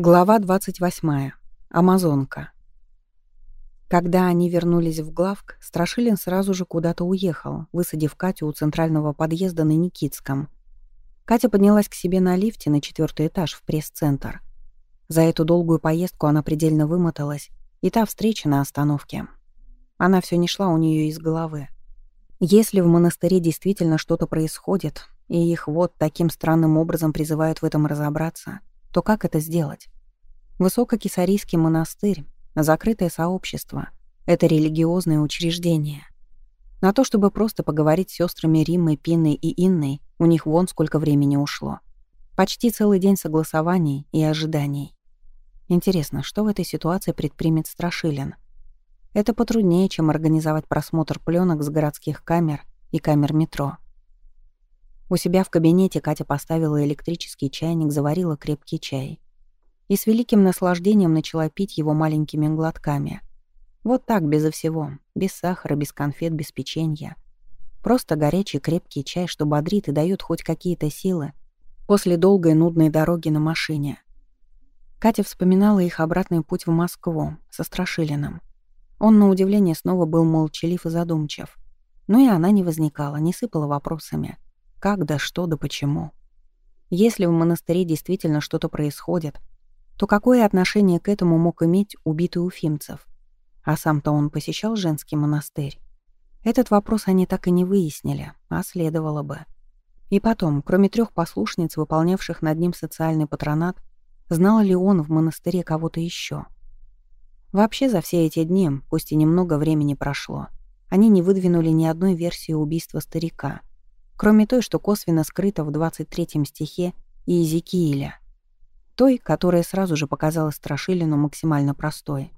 Глава 28. Амазонка. Когда они вернулись в главк, Страшилин сразу же куда-то уехал, высадив Катю у центрального подъезда на Никитском. Катя поднялась к себе на лифте на четвертый этаж в пресс-центр. За эту долгую поездку она предельно вымоталась, и та встреча на остановке. Она все не шла у нее из головы. Если в монастыре действительно что-то происходит, и их вот таким странным образом призывают в этом разобраться — то как это сделать? Высококисарийский монастырь, закрытое сообщество — это религиозное учреждение. На то, чтобы просто поговорить с сестрами Риммой, Пинной и Инной, у них вон сколько времени ушло. Почти целый день согласований и ожиданий. Интересно, что в этой ситуации предпримет Страшилин? Это потруднее, чем организовать просмотр пленок с городских камер и камер метро. У себя в кабинете Катя поставила электрический чайник, заварила крепкий чай. И с великим наслаждением начала пить его маленькими глотками. Вот так, безо всего. Без сахара, без конфет, без печенья. Просто горячий крепкий чай, что бодрит и дает хоть какие-то силы после долгой нудной дороги на машине. Катя вспоминала их обратный путь в Москву со Страшилиным. Он, на удивление, снова был молчалив и задумчив. Но и она не возникала, не сыпала вопросами — как да что да почему? Если в монастыре действительно что-то происходит, то какое отношение к этому мог иметь убитый Уфимцев? А сам-то он посещал женский монастырь? Этот вопрос они так и не выяснили, а следовало бы. И потом, кроме трех послушниц, выполнявших над ним социальный патронат, знал ли он в монастыре кого-то еще? Вообще за все эти дни, пусть и немного времени прошло, они не выдвинули ни одной версии убийства старика — кроме той, что косвенно скрыта в 23 стихе Иезекииля, той, которая сразу же показалась Страшилину максимально простой.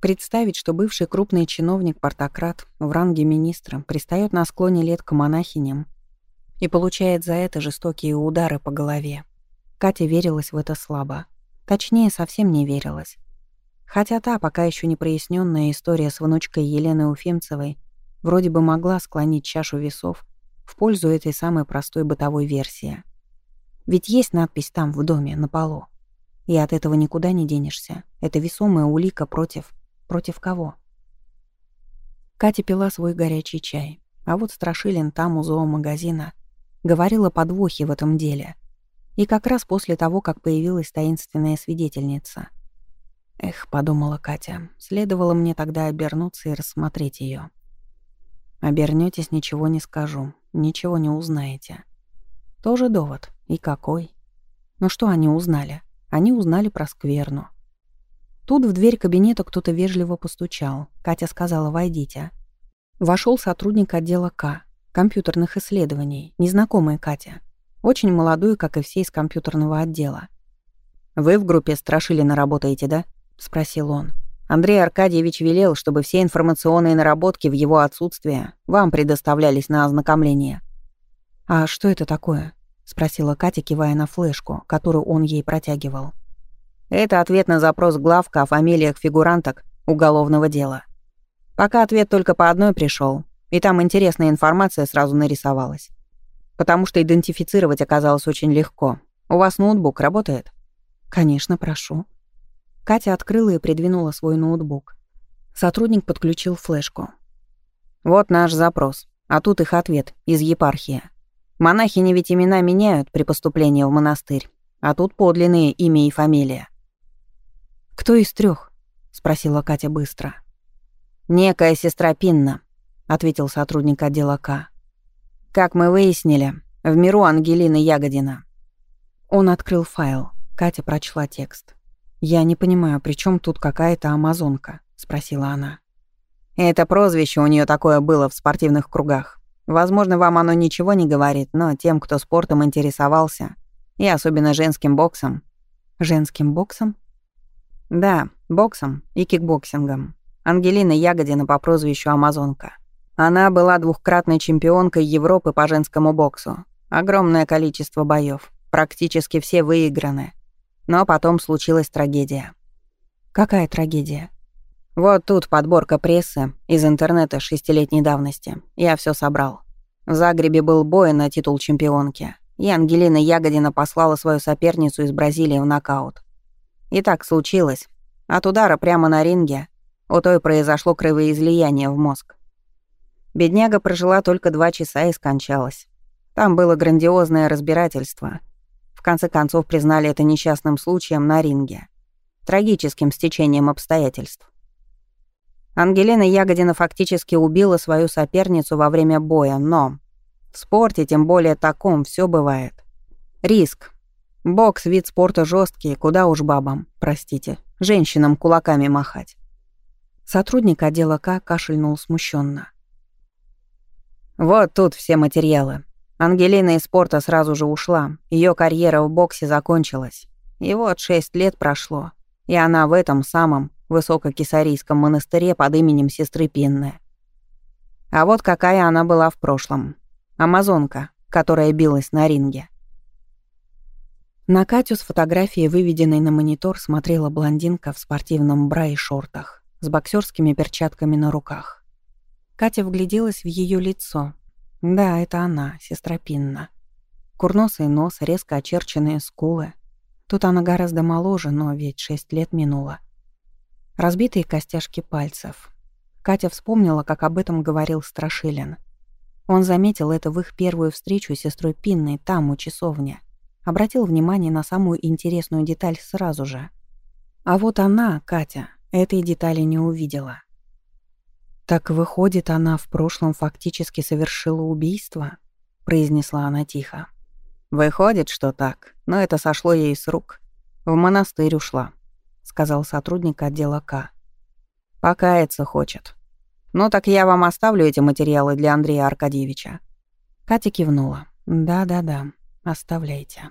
Представить, что бывший крупный чиновник-портократ в ранге министра пристает на склоне лет к монахиням и получает за это жестокие удары по голове. Катя верилась в это слабо. Точнее, совсем не верилась. Хотя та, пока еще не проясненная история с внучкой Елены Уфимцевой вроде бы могла склонить чашу весов в пользу этой самой простой бытовой версии. Ведь есть надпись там, в доме, на полу. И от этого никуда не денешься. Это весомая улика против... Против кого? Катя пила свой горячий чай. А вот Страшилин там, у зоомагазина, говорила подвохи в этом деле. И как раз после того, как появилась таинственная свидетельница. Эх, подумала Катя, следовало мне тогда обернуться и рассмотреть ее. Обернетесь, ничего не скажу ничего не узнаете. Тоже довод. И какой? Но что они узнали? Они узнали про скверну. Тут в дверь кабинета кто-то вежливо постучал. Катя сказала «Войдите». Вошел сотрудник отдела К, компьютерных исследований, незнакомый Катя. Очень молодой, как и все из компьютерного отдела. «Вы в группе Страшилина работаете, да?» — спросил он. Андрей Аркадьевич велел, чтобы все информационные наработки в его отсутствие вам предоставлялись на ознакомление. «А что это такое?» — спросила Катя, кивая на флешку, которую он ей протягивал. «Это ответ на запрос главка о фамилиях фигуранток уголовного дела. Пока ответ только по одной пришел, и там интересная информация сразу нарисовалась. Потому что идентифицировать оказалось очень легко. У вас ноутбук работает?» «Конечно, прошу», Катя открыла и придвинула свой ноутбук. Сотрудник подключил флешку. «Вот наш запрос. А тут их ответ из епархии. Монахини ведь имена меняют при поступлении в монастырь. А тут подлинные имя и фамилия». «Кто из трех? спросила Катя быстро. «Некая сестра Пинна», — ответил сотрудник отдела К. «Как мы выяснили, в миру Ангелины Ягодина». Он открыл файл. Катя прочла текст. «Я не понимаю, при чем тут какая-то амазонка?» — спросила она. «Это прозвище у нее такое было в спортивных кругах. Возможно, вам оно ничего не говорит, но тем, кто спортом интересовался, и особенно женским боксом...» «Женским боксом?» «Да, боксом и кикбоксингом. Ангелина Ягодина по прозвищу Амазонка. Она была двухкратной чемпионкой Европы по женскому боксу. Огромное количество боев, практически все выиграны. Но потом случилась трагедия. Какая трагедия? Вот тут подборка прессы из интернета шестилетней давности. Я все собрал. В Загребе был бой на титул чемпионки. И Ангелина Ягодина послала свою соперницу из Бразилии в нокаут. И так случилось. От удара прямо на ринге у той произошло кровоизлияние в мозг. Бедняга прожила только два часа и скончалась. Там было грандиозное разбирательство. В конце концов признали это несчастным случаем на ринге. Трагическим стечением обстоятельств. Ангелина Ягодина фактически убила свою соперницу во время боя, но в спорте, тем более таком, все бывает. Риск. Бокс — вид спорта жесткий, куда уж бабам, простите, женщинам кулаками махать. Сотрудник отдела К кашельнул смущенно. «Вот тут все материалы. Ангелина из спорта сразу же ушла. Ее карьера в боксе закончилась. И вот шесть лет прошло. И она в этом самом высококисарийском монастыре под именем сестры Пинны. А вот какая она была в прошлом. Амазонка, которая билась на ринге. На Катю с фотографией, выведенной на монитор, смотрела блондинка в спортивном бра и шортах с боксерскими перчатками на руках. Катя вгляделась в ее лицо. Да, это она, сестра Пинна. Курносый нос, резко очерченные скулы. Тут она гораздо моложе, но ведь шесть лет минуло. Разбитые костяшки пальцев. Катя вспомнила, как об этом говорил Страшилин. Он заметил это в их первую встречу с сестрой Пинной там, у часовни. Обратил внимание на самую интересную деталь сразу же. А вот она, Катя, Этой детали не увидела. «Так выходит, она в прошлом фактически совершила убийство?» — произнесла она тихо. «Выходит, что так, но это сошло ей с рук. В монастырь ушла», — сказал сотрудник отдела К. «Покаяться хочет. Ну так я вам оставлю эти материалы для Андрея Аркадьевича». Катя кивнула. «Да-да-да, оставляйте».